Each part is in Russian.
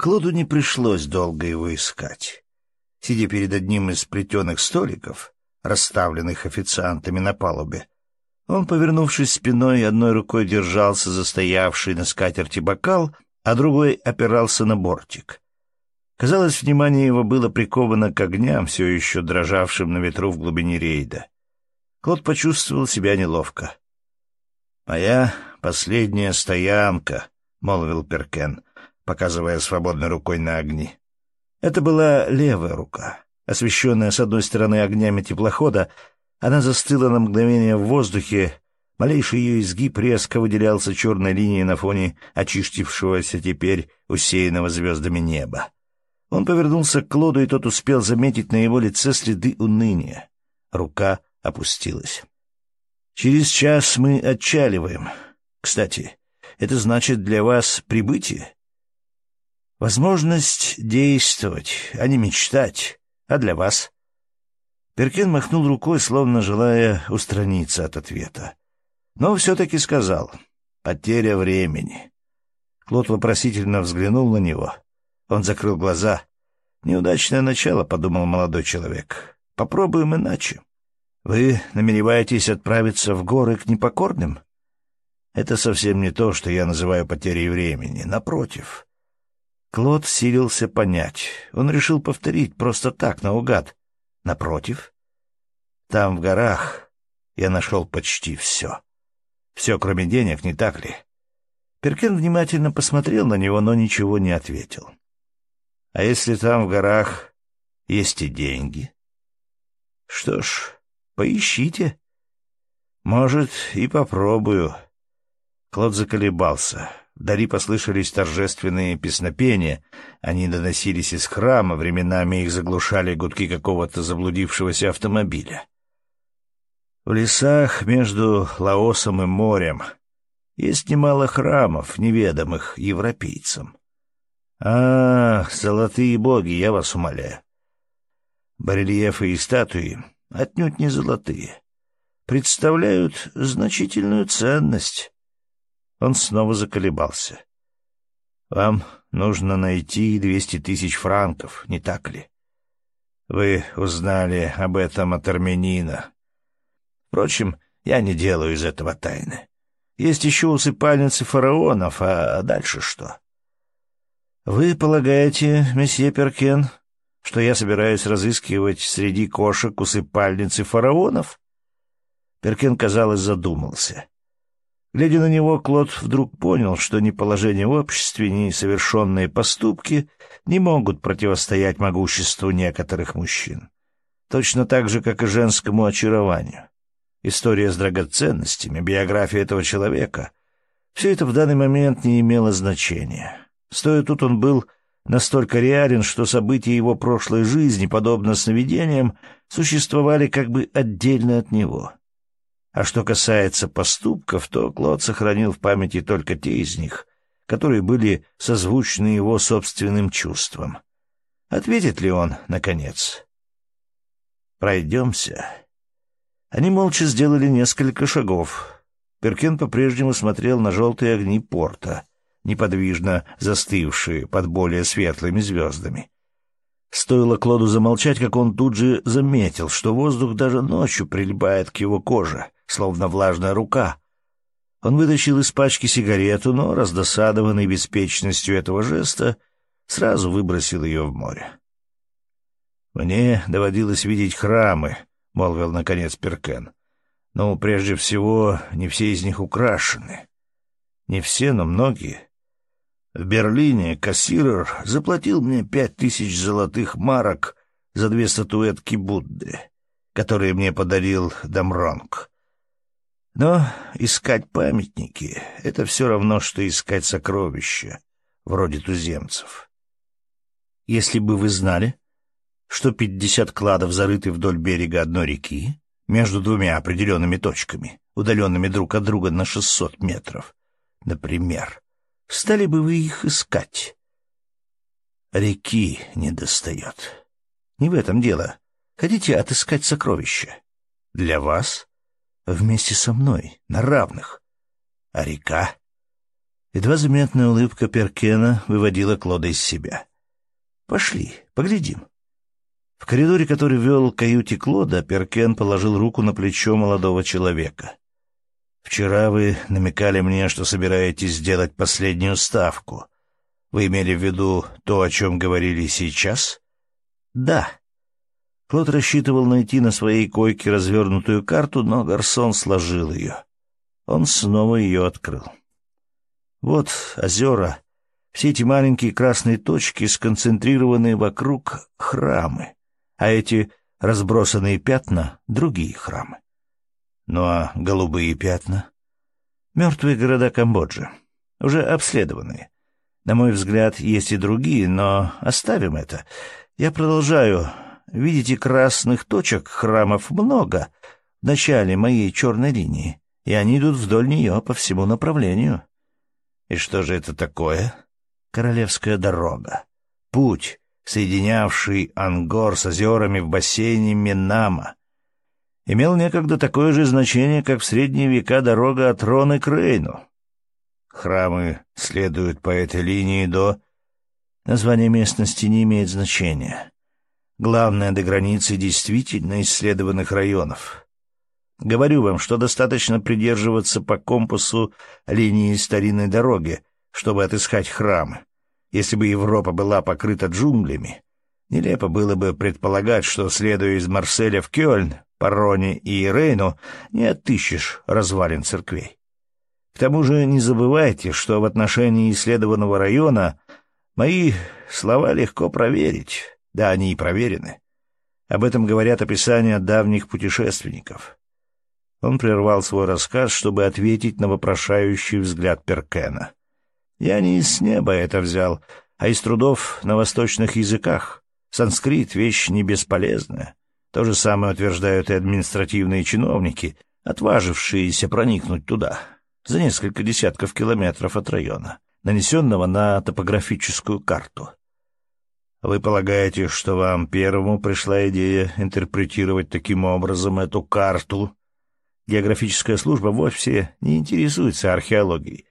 Клоду не пришлось долго его искать. Сидя перед одним из плетеных столиков, расставленных официантами на палубе, он, повернувшись спиной, одной рукой держался за стоявший на скатерти бокал, а другой опирался на бортик. Казалось, внимание его было приковано к огням, все еще дрожавшим на ветру в глубине рейда. Клод почувствовал себя неловко. «Моя последняя стоянка», — молвил Перкен, показывая свободной рукой на огни. Это была левая рука. Освещенная с одной стороны огнями теплохода, она застыла на мгновение в воздухе, малейший ее изгиб резко выделялся черной линией на фоне очистившегося теперь усеянного звездами неба. Он повернулся к Клоду, и тот успел заметить на его лице следы уныния. Рука опустилась. «Через час мы отчаливаем. Кстати, это значит для вас прибытие?» Возможность действовать, а не мечтать. А для вас? Перкин махнул рукой, словно желая устраниться от ответа. Но все-таки сказал. Потеря времени. Клод вопросительно взглянул на него. Он закрыл глаза. «Неудачное начало», — подумал молодой человек. «Попробуем иначе. Вы намереваетесь отправиться в горы к непокорным?» «Это совсем не то, что я называю потерей времени. Напротив». Клод силился понять. Он решил повторить просто так, наугад. Напротив, там, в горах, я нашел почти все. Все, кроме денег, не так ли? Перкин внимательно посмотрел на него, но ничего не ответил. А если там, в горах, есть и деньги? Что ж, поищите. Может, и попробую. Клод заколебался. Вдали послышались торжественные песнопения. Они доносились из храма, временами их заглушали гудки какого-то заблудившегося автомобиля. В лесах между Лаосом и морем есть немало храмов, неведомых европейцам. А, золотые боги, я вас умоляю. Барельефы и статуи отнюдь не золотые. Представляют значительную ценность. Он снова заколебался. «Вам нужно найти двести тысяч франков, не так ли? Вы узнали об этом от армянина. Впрочем, я не делаю из этого тайны. Есть еще усыпальницы фараонов, а дальше что?» «Вы полагаете, месье Перкен, что я собираюсь разыскивать среди кошек усыпальницы фараонов?» Перкен, казалось, задумался. Глядя на него, Клод вдруг понял, что ни положение в обществе, ни совершенные поступки не могут противостоять могуществу некоторых мужчин. Точно так же, как и женскому очарованию. История с драгоценностями, биография этого человека — все это в данный момент не имело значения. Стоя тут он был настолько реален, что события его прошлой жизни, подобно сновидениям, существовали как бы отдельно от него — а что касается поступков, то Клод сохранил в памяти только те из них, которые были созвучны его собственным чувствам. Ответит ли он, наконец? «Пройдемся». Они молча сделали несколько шагов. Перкен по-прежнему смотрел на желтые огни порта, неподвижно застывшие под более светлыми звездами. Стоило Клоду замолчать, как он тут же заметил, что воздух даже ночью прилипает к его коже — словно влажная рука. Он вытащил из пачки сигарету, но, раздосадованный беспечностью этого жеста, сразу выбросил ее в море. «Мне доводилось видеть храмы», — молвил наконец Перкен. «Но прежде всего не все из них украшены. Не все, но многие. В Берлине кассирер заплатил мне пять тысяч золотых марок за две статуэтки Будды, которые мне подарил Дамронг. Но искать памятники — это все равно, что искать сокровища, вроде туземцев. Если бы вы знали, что пятьдесят кладов зарыты вдоль берега одной реки, между двумя определенными точками, удаленными друг от друга на шестьсот метров, например, стали бы вы их искать? Реки не достает. Не в этом дело. Хотите отыскать сокровища? Для вас — вместе со мной, на равных. А река? Едва заметная улыбка Перкена выводила Клода из себя. «Пошли, поглядим». В коридоре, который вел к каюте Клода, Перкен положил руку на плечо молодого человека. «Вчера вы намекали мне, что собираетесь сделать последнюю ставку. Вы имели в виду то, о чем говорили сейчас?» «Да». Клод рассчитывал найти на своей койке развернутую карту, но Гарсон сложил ее. Он снова ее открыл. Вот озера, все эти маленькие красные точки, сконцентрированные вокруг храмы, а эти разбросанные пятна — другие храмы. Ну а голубые пятна? Мертвые города Камбоджи, уже обследованные. На мой взгляд, есть и другие, но оставим это. Я продолжаю. Видите, красных точек храмов много в начале моей черной линии, и они идут вдоль нее по всему направлению. И что же это такое? Королевская дорога. Путь, соединявший Ангор с озерами в бассейне Минама. Имел некогда такое же значение, как в средние века дорога от Роны к Рейну. Храмы следуют по этой линии до... Название местности не имеет значения. Главное, до границы действительно исследованных районов. Говорю вам, что достаточно придерживаться по компасу линии старинной дороги, чтобы отыскать храмы. Если бы Европа была покрыта джунглями, нелепо было бы предполагать, что, следуя из Марселя в Кёльн, Пароне и Рейну, не отыщешь развалин церквей. К тому же не забывайте, что в отношении исследованного района мои слова легко проверить. Да, они и проверены. Об этом говорят описания давних путешественников. Он прервал свой рассказ, чтобы ответить на вопрошающий взгляд Перкена. «Я не с неба это взял, а из трудов на восточных языках. Санскрит — вещь не бесполезная. То же самое утверждают и административные чиновники, отважившиеся проникнуть туда, за несколько десятков километров от района, нанесенного на топографическую карту. Вы полагаете, что вам первому пришла идея интерпретировать таким образом эту карту Географическая служба вовсе не интересуется археологией,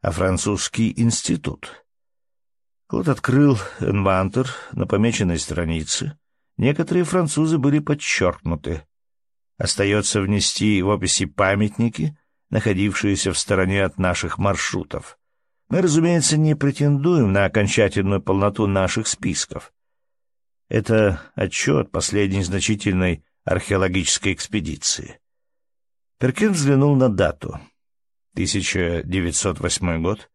а французский институт. Клод открыл инвантор на помеченной странице. Некоторые французы были подчеркнуты. Остается внести в описи памятники, находившиеся в стороне от наших маршрутов. Мы, разумеется, не претендуем на окончательную полноту наших списков. Это отчет последней значительной археологической экспедиции. Перкин взглянул на дату. 1908 год.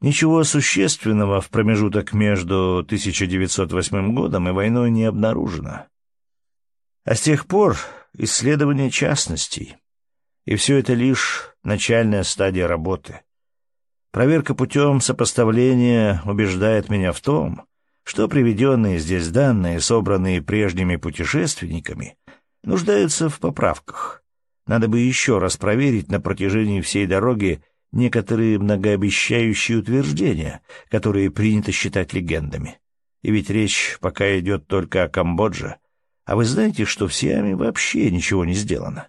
Ничего существенного в промежуток между 1908 годом и войной не обнаружено. А с тех пор исследование частностей. И все это лишь начальная стадия работы. Проверка путем сопоставления убеждает меня в том, что приведенные здесь данные, собранные прежними путешественниками, нуждаются в поправках — надо бы еще раз проверить на протяжении всей дороги некоторые многообещающие утверждения, которые принято считать легендами. И ведь речь пока идет только о Камбодже. А вы знаете, что в Сиаме вообще ничего не сделано?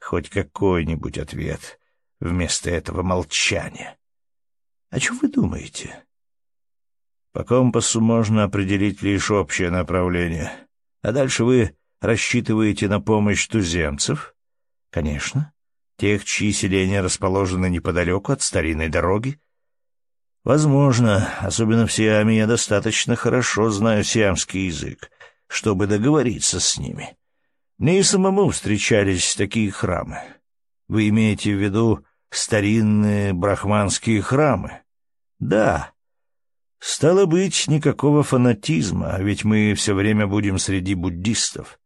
Хоть какой-нибудь ответ вместо этого молчания. О чем вы думаете? По компасу можно определить лишь общее направление. А дальше вы рассчитываете на помощь туземцев — Конечно. Тех, чьи селения расположены неподалеку от старинной дороги. Возможно, особенно в Сиаме я достаточно хорошо знаю сиамский язык, чтобы договориться с ними. Мне и самому встречались такие храмы. Вы имеете в виду старинные брахманские храмы? Да. Стало быть, никакого фанатизма, ведь мы все время будем среди буддистов.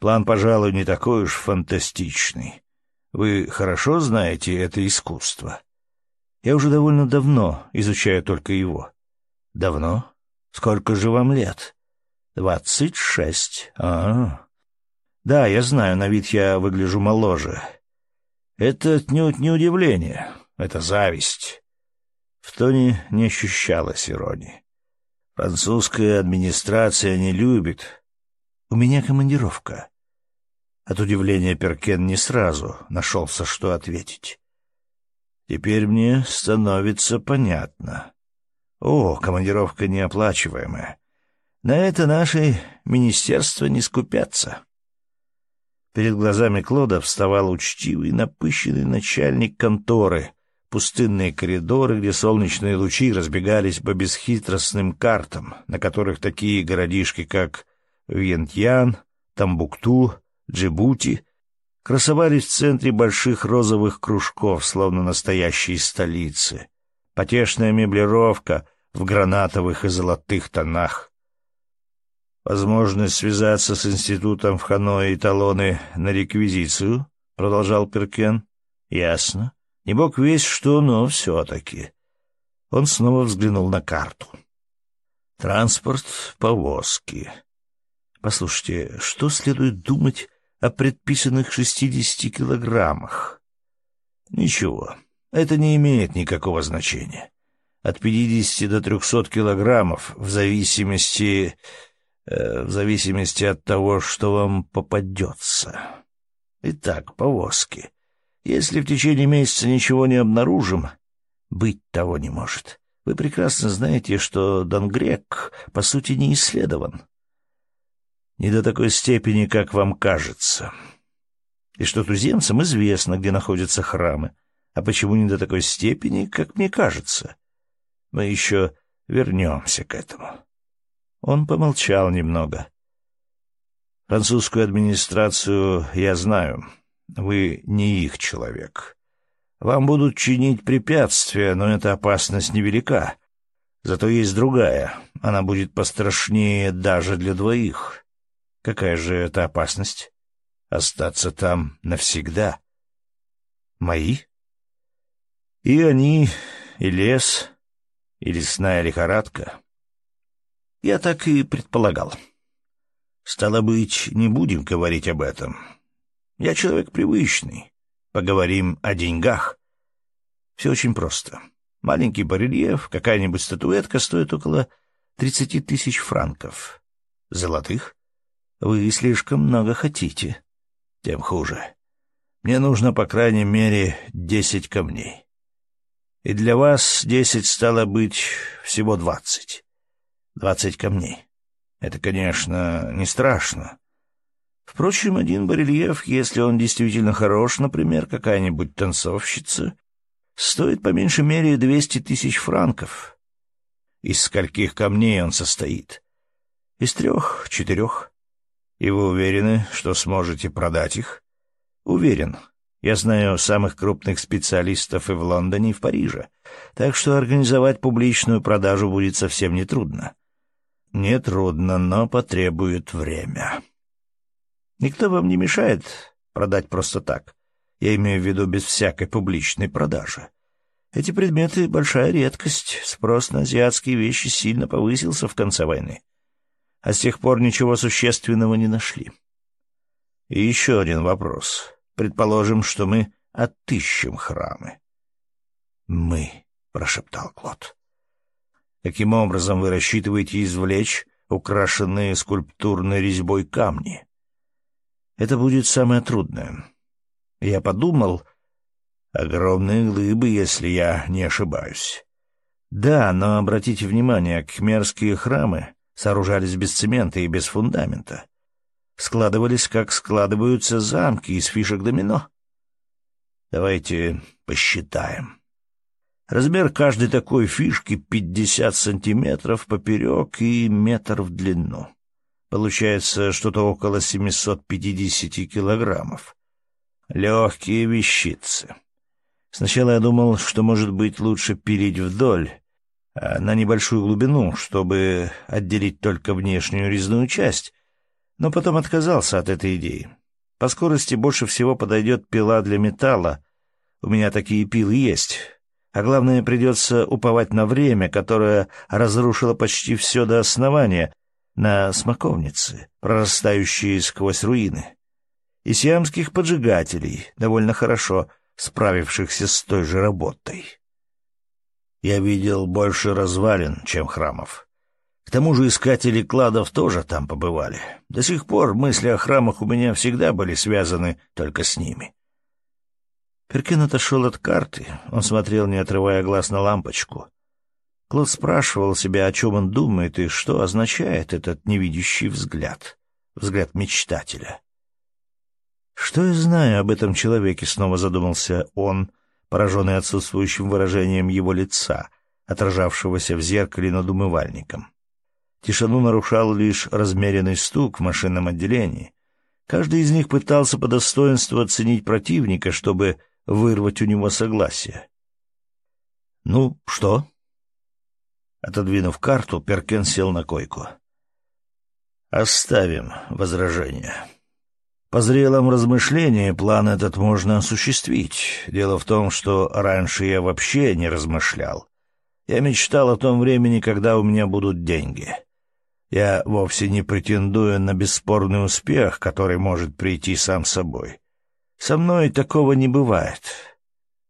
План, пожалуй, не такой уж фантастичный. Вы хорошо знаете это искусство? Я уже довольно давно изучаю только его. Давно? Сколько же вам лет? Двадцать шесть. А, Да, я знаю, на вид я выгляжу моложе. Это отнюдь не удивление, это зависть. В тоне не ощущалось иронии. Французская администрация не любит. У меня командировка. От удивления Перкен не сразу нашелся, что ответить. Теперь мне становится понятно. О, командировка неоплачиваемая. На это наши министерства не скупятся. Перед глазами Клода вставал учтивый, напыщенный начальник конторы, пустынные коридоры, где солнечные лучи разбегались по бесхитростным картам, на которых такие городишки, как Вьентьян, Тамбукту, Джибути, красовались в центре больших розовых кружков, словно настоящие столицы. Потешная меблировка в гранатовых и золотых тонах. Возможность связаться с институтом в Ханое и талоны на реквизицию, — продолжал Перкен. — Ясно. Не бог весь что, но все-таки. Он снова взглянул на карту. Транспорт, повозки. Послушайте, что следует думать о предписанных шестидесяти килограммах? Ничего, это не имеет никакого значения. От пятидесяти до трехсот килограммов, в зависимости... Э, в зависимости от того, что вам попадется. Итак, повозки. Если в течение месяца ничего не обнаружим, быть того не может. Вы прекрасно знаете, что Донгрек, по сути, не исследован. Не до такой степени, как вам кажется. И что туземцам известно, где находятся храмы. А почему не до такой степени, как мне кажется? Мы еще вернемся к этому. Он помолчал немного. Французскую администрацию я знаю. Вы не их человек. Вам будут чинить препятствия, но эта опасность невелика. Зато есть другая. Она будет пострашнее даже для двоих. Какая же это опасность? Остаться там навсегда. Мои? И они, и лес, и лесная лихорадка. Я так и предполагал. Стало быть, не будем говорить об этом. Я человек привычный. Поговорим о деньгах. Все очень просто. Маленький барельеф, какая-нибудь статуэтка стоит около тридцати тысяч франков. Золотых? Вы слишком много хотите. Тем хуже. Мне нужно, по крайней мере, десять камней. И для вас десять стало быть всего двадцать. Двадцать камней. Это, конечно, не страшно. Впрочем, один барельеф, если он действительно хорош, например, какая-нибудь танцовщица, стоит по меньшей мере двести тысяч франков. Из скольких камней он состоит? Из трех, четырех. И вы уверены, что сможете продать их? Уверен. Я знаю самых крупных специалистов и в Лондоне, и в Париже, так что организовать публичную продажу будет совсем нетрудно. Нетрудно, но потребует время. Никто вам не мешает продать просто так. Я имею в виду без всякой публичной продажи. Эти предметы — большая редкость. Спрос на азиатские вещи сильно повысился в конце войны. А с тех пор ничего существенного не нашли. И еще один вопрос. Предположим, что мы отыщем храмы. «Мы», — прошептал Клод. «Каким образом вы рассчитываете извлечь украшенные скульптурной резьбой камни?» Это будет самое трудное. Я подумал... Огромные глыбы, если я не ошибаюсь. Да, но обратите внимание, кхмерские храмы сооружались без цемента и без фундамента. Складывались, как складываются замки из фишек домино. Давайте посчитаем. Размер каждой такой фишки — пятьдесят сантиметров поперек и метр в длину. Получается что-то около 750 килограммов. Легкие вещицы. Сначала я думал, что, может быть, лучше пилить вдоль, а на небольшую глубину, чтобы отделить только внешнюю резную часть, но потом отказался от этой идеи. По скорости больше всего подойдет пила для металла. У меня такие пилы есть. А главное, придется уповать на время, которое разрушило почти все до основания — на смоковницы, прорастающие сквозь руины, и сиамских поджигателей, довольно хорошо справившихся с той же работой. Я видел больше развалин, чем храмов. К тому же искатели кладов тоже там побывали. До сих пор мысли о храмах у меня всегда были связаны только с ними. Перкин отошел от карты. Он смотрел, не отрывая глаз на лампочку. Клод спрашивал себя, о чем он думает и что означает этот невидящий взгляд, взгляд мечтателя. «Что я знаю об этом человеке?» — снова задумался он, пораженный отсутствующим выражением его лица, отражавшегося в зеркале над умывальником. Тишину нарушал лишь размеренный стук в машинном отделении. Каждый из них пытался по достоинству оценить противника, чтобы вырвать у него согласие. «Ну, что?» Отодвинув карту, Перкен сел на койку. «Оставим возражение. По зрелом размышлении план этот можно осуществить. Дело в том, что раньше я вообще не размышлял. Я мечтал о том времени, когда у меня будут деньги. Я вовсе не претендую на бесспорный успех, который может прийти сам собой. Со мной такого не бывает.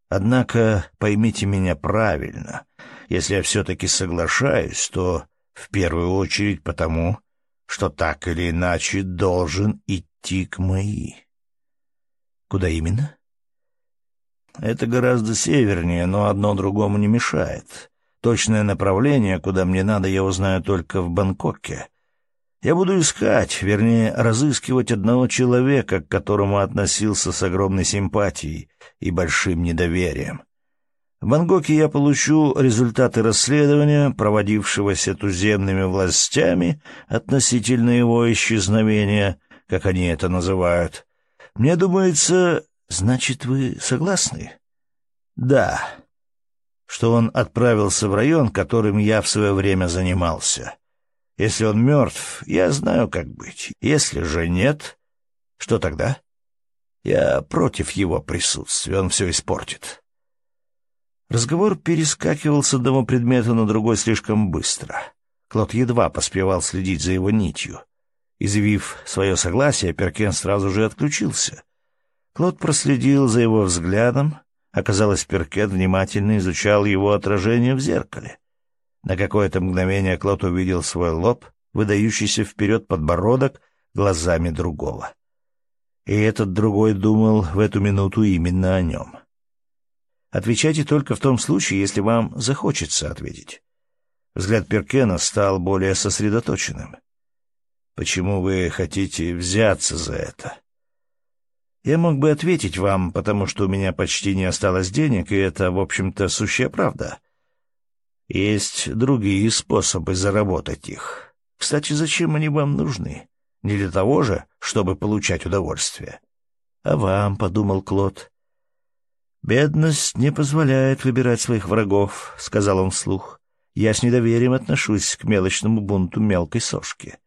Однако поймите меня правильно. Если я все-таки соглашаюсь, то в первую очередь потому, что так или иначе должен идти к мои. Куда именно? Это гораздо севернее, но одно другому не мешает. Точное направление, куда мне надо, я узнаю только в Бангкоке. Я буду искать, вернее, разыскивать одного человека, к которому относился с огромной симпатией и большим недоверием. В Бангкоке я получу результаты расследования, проводившегося туземными властями относительно его исчезновения, как они это называют. Мне думается, значит, вы согласны? Да. Что он отправился в район, которым я в свое время занимался. Если он мертв, я знаю, как быть. Если же нет, что тогда? Я против его присутствия, он все испортит. Разговор перескакивал с одного предмета на другой слишком быстро. Клод едва поспевал следить за его нитью. Изъявив свое согласие, Перкен сразу же отключился. Клод проследил за его взглядом. Оказалось, Перкен внимательно изучал его отражение в зеркале. На какое-то мгновение Клод увидел свой лоб, выдающийся вперед подбородок глазами другого. И этот другой думал в эту минуту именно о нем. Отвечайте только в том случае, если вам захочется ответить. Взгляд Перкена стал более сосредоточенным. «Почему вы хотите взяться за это?» «Я мог бы ответить вам, потому что у меня почти не осталось денег, и это, в общем-то, сущая правда. Есть другие способы заработать их. Кстати, зачем они вам нужны? Не для того же, чтобы получать удовольствие. А вам, — подумал Клод. Бедность не позволяет выбирать своих врагов, — сказал он вслух. Я с недоверием отношусь к мелочному бунту мелкой сошки.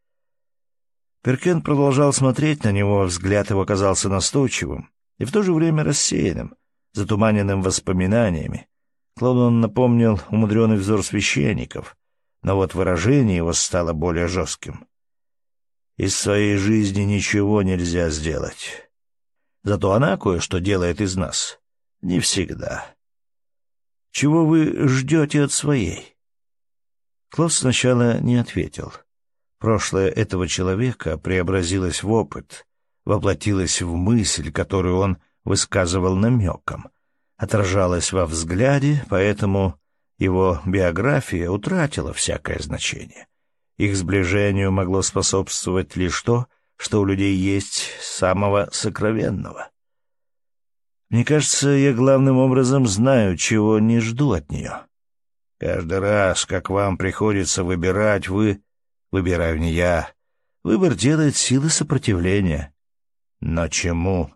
Перкен продолжал смотреть на него, взгляд его казался настойчивым и в то же время рассеянным, затуманенным воспоминаниями, Словно напомнил умудренный взор священников, но вот выражение его стало более жестким. Из своей жизни ничего нельзя сделать. Зато она кое-что делает из нас. Не всегда. Чего вы ждете от своей? Клод сначала не ответил. Прошлое этого человека преобразилось в опыт, воплотилось в мысль, которую он высказывал намеком — отражалось во взгляде, поэтому его биография утратила всякое значение. Их сближению могло способствовать лишь то, что у людей есть самого сокровенного. Мне кажется, я главным образом знаю, чего не жду от нее. Каждый раз, как вам приходится выбирать, вы... Выбираю не я. Выбор делает силы сопротивления. Но чему?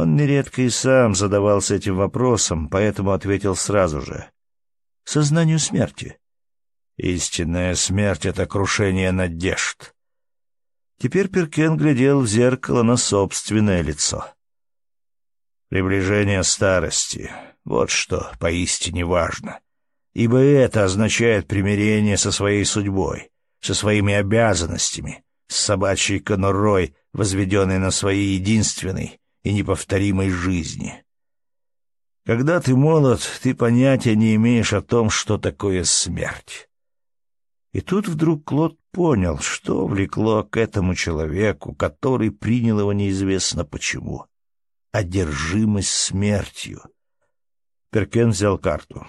Он нередко и сам задавался этим вопросом, поэтому ответил сразу же. «Сознанию смерти». «Истинная смерть — это крушение надежд». Теперь Перкен глядел в зеркало на собственное лицо. Приближение старости — вот что поистине важно. Ибо это означает примирение со своей судьбой, со своими обязанностями, с собачьей конурой, возведенной на своей единственной, и неповторимой жизни. Когда ты молод, ты понятия не имеешь о том, что такое смерть. И тут вдруг Клод понял, что влекло к этому человеку, который принял его неизвестно почему. одержимость смертью. Перкен взял карту.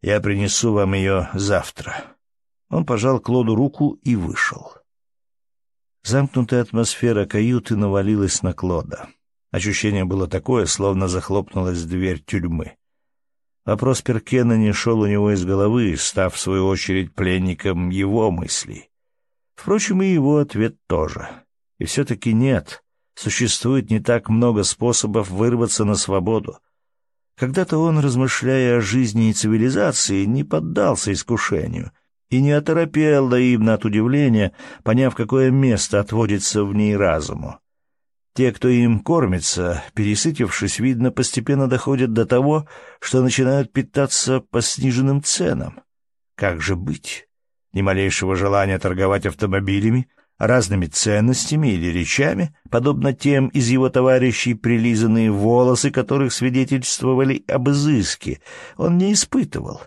«Я принесу вам ее завтра». Он пожал Клоду руку и вышел. Замкнутая атмосфера каюты навалилась на Клода. Ощущение было такое, словно захлопнулась дверь тюрьмы. Вопрос Перкена не шел у него из головы, став, в свою очередь, пленником его мыслей. Впрочем, и его ответ тоже. И все-таки нет, существует не так много способов вырваться на свободу. Когда-то он, размышляя о жизни и цивилизации, не поддался искушению — и не оторопел наивно от удивления, поняв, какое место отводится в ней разуму. Те, кто им кормится, пересытившись, видно, постепенно доходят до того, что начинают питаться по сниженным ценам. Как же быть? Ни малейшего желания торговать автомобилями, разными ценностями или речами, подобно тем из его товарищей прилизанные волосы, которых свидетельствовали об изыске, он не испытывал.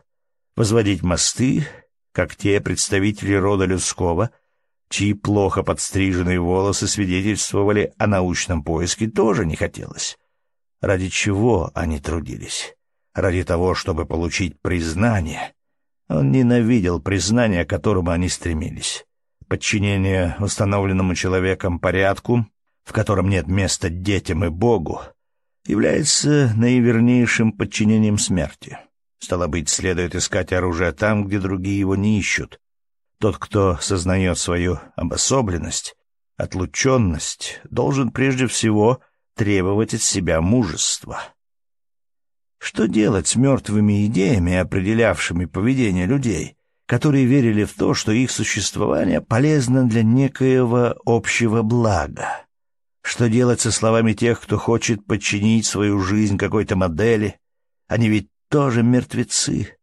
Возводить мосты, как те представители рода людского, чьи плохо подстриженные волосы свидетельствовали о научном поиске, тоже не хотелось. Ради чего они трудились? Ради того, чтобы получить признание. Он ненавидел признание, к которому они стремились. Подчинение установленному человеком порядку, в котором нет места детям и Богу, является наивернейшим подчинением смерти. Стало быть, следует искать оружие там, где другие его не ищут. Тот, кто сознает свою обособленность, отлученность, должен прежде всего требовать от себя мужества. Что делать с мертвыми идеями, определявшими поведение людей, которые верили в то, что их существование полезно для некоего общего блага? Что делать со словами тех, кто хочет подчинить свою жизнь какой-то модели? Они ведь тоже мертвецы.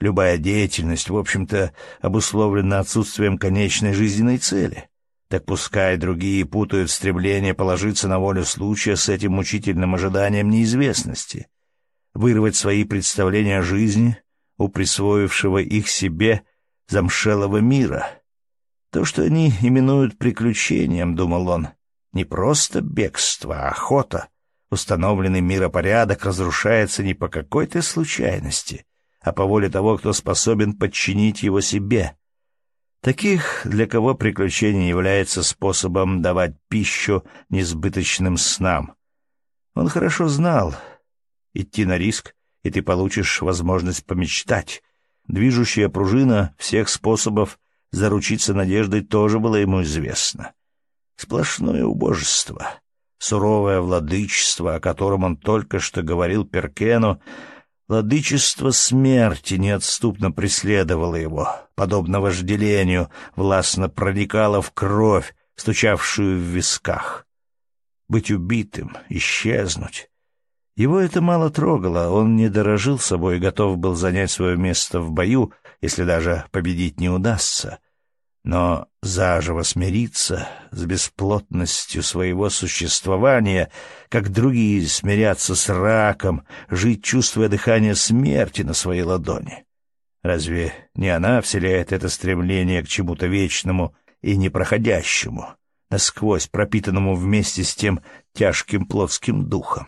Любая деятельность, в общем-то, обусловлена отсутствием конечной жизненной цели. Так пускай другие путают стремление положиться на волю случая с этим мучительным ожиданием неизвестности, вырвать свои представления о жизни у присвоившего их себе замшелого мира. То, что они именуют приключением, думал он, не просто бегство, а охота — Установленный миропорядок разрушается не по какой-то случайности, а по воле того, кто способен подчинить его себе. Таких, для кого приключение является способом давать пищу несбыточным снам. Он хорошо знал, идти на риск, и ты получишь возможность помечтать. Движущая пружина всех способов заручиться надеждой тоже была ему известна. Сплошное убожество суровое владычество, о котором он только что говорил Перкену, владычество смерти неотступно преследовало его, подобно вожделению, властно проникало в кровь, стучавшую в висках. Быть убитым, исчезнуть. Его это мало трогало, он не дорожил собой и готов был занять свое место в бою, если даже победить не удастся но заживо смириться с бесплотностью своего существования, как другие смирятся с раком, жить, чувствуя дыхание смерти на своей ладони. Разве не она вселяет это стремление к чему-то вечному и непроходящему, насквозь пропитанному вместе с тем тяжким плотским духом?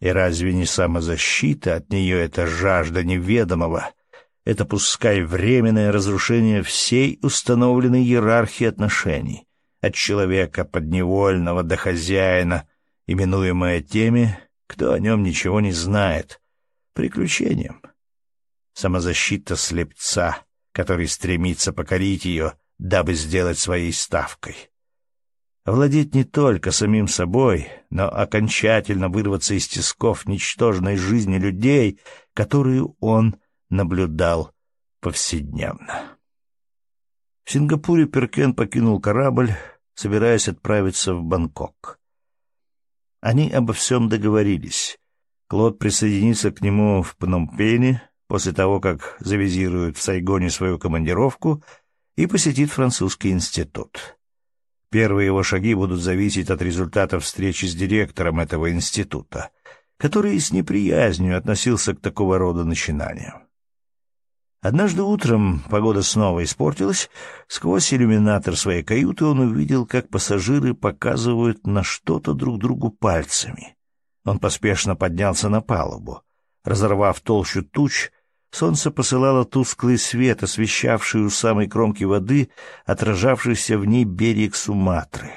И разве не самозащита от нее эта жажда неведомого — это пускай временное разрушение всей установленной иерархии отношений, от человека подневольного до хозяина, именуемое теми, кто о нем ничего не знает, приключением. Самозащита слепца, который стремится покорить ее, дабы сделать своей ставкой. Владеть не только самим собой, но окончательно вырваться из тисков ничтожной жизни людей, которую он наблюдал повседневно. В Сингапуре Перкен покинул корабль, собираясь отправиться в Бангкок. Они обо всем договорились. Клод присоединится к нему в Пномпене после того, как завизирует в Сайгоне свою командировку и посетит французский институт. Первые его шаги будут зависеть от результатов встречи с директором этого института, который с неприязнью относился к такого рода начинаниям. Однажды утром погода снова испортилась. Сквозь иллюминатор своей каюты он увидел, как пассажиры показывают на что-то друг другу пальцами. Он поспешно поднялся на палубу. Разорвав толщу туч, солнце посылало тусклый свет, освещавший у самой кромки воды отражавшийся в ней берег Суматры.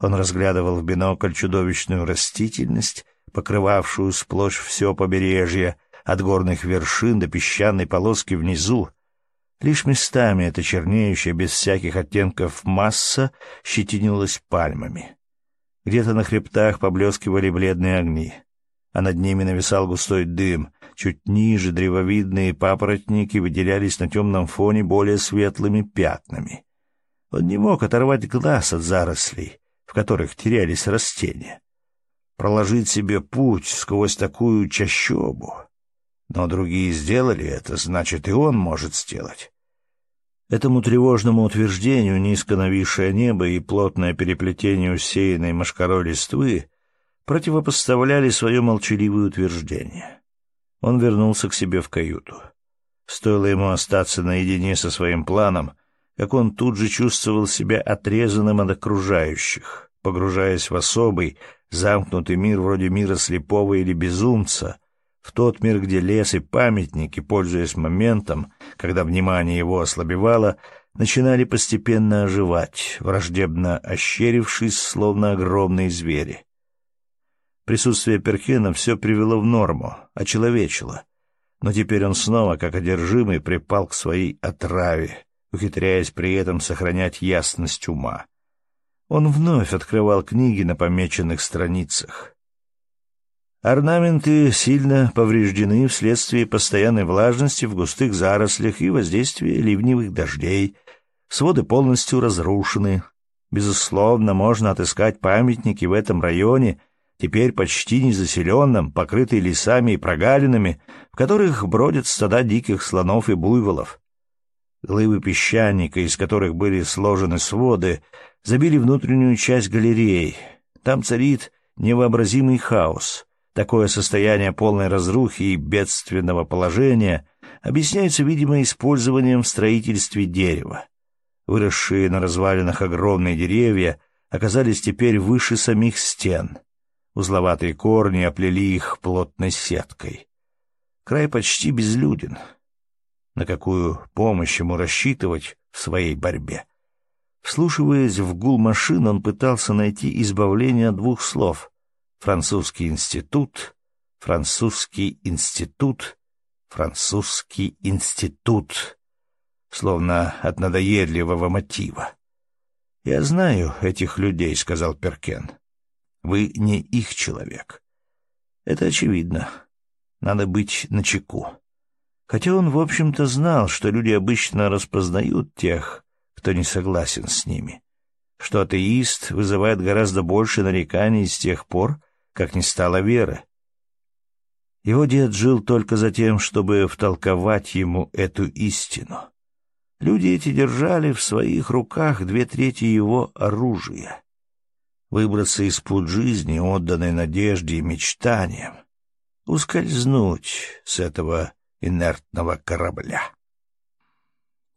Он разглядывал в бинокль чудовищную растительность, покрывавшую сплошь все побережье, от горных вершин до песчаной полоски внизу. Лишь местами эта чернеющая, без всяких оттенков масса щетинилась пальмами. Где-то на хребтах поблескивали бледные огни, а над ними нависал густой дым. Чуть ниже древовидные папоротники выделялись на темном фоне более светлыми пятнами. Он не мог оторвать глаз от зарослей, в которых терялись растения. Проложить себе путь сквозь такую чащобу но другие сделали это, значит, и он может сделать. Этому тревожному утверждению низко нависшее небо и плотное переплетение усеянной мошкарой листвы противопоставляли свое молчаливое утверждение. Он вернулся к себе в каюту. Стоило ему остаться наедине со своим планом, как он тут же чувствовал себя отрезанным от окружающих, погружаясь в особый, замкнутый мир вроде мира слепого или безумца — в тот мир, где лес и памятники, пользуясь моментом, когда внимание его ослабевало, начинали постепенно оживать, враждебно ощерившись, словно огромные звери. Присутствие Перкина все привело в норму, очеловечило. Но теперь он снова, как одержимый, припал к своей отраве, ухитряясь при этом сохранять ясность ума. Он вновь открывал книги на помеченных страницах. Орнаменты сильно повреждены вследствие постоянной влажности в густых зарослях и воздействия ливневых дождей. Своды полностью разрушены. Безусловно, можно отыскать памятники в этом районе, теперь почти незаселенном, покрытые лесами и прогалинами, в которых бродят стада диких слонов и буйволов. Глыбы песчаника, из которых были сложены своды, забили внутреннюю часть галереи. Там царит невообразимый хаос — Такое состояние полной разрухи и бедственного положения объясняется, видимо, использованием в строительстве дерева. Выросшие на развалинах огромные деревья оказались теперь выше самих стен. Узловатые корни оплели их плотной сеткой. Край почти безлюден. На какую помощь ему рассчитывать в своей борьбе? Вслушиваясь в гул машин, он пытался найти избавление от двух слов Французский институт, французский институт, французский институт, словно от надоедливого мотива. «Я знаю этих людей», — сказал Перкен. «Вы не их человек». «Это очевидно. Надо быть начеку». Хотя он, в общем-то, знал, что люди обычно распознают тех, кто не согласен с ними, что атеист вызывает гораздо больше нареканий с тех пор, как не стало веры. Его дед жил только за тем, чтобы втолковать ему эту истину. Люди эти держали в своих руках две трети его оружия. Выбраться из пут жизни, отданной надежде и мечтаниям, ускользнуть с этого инертного корабля.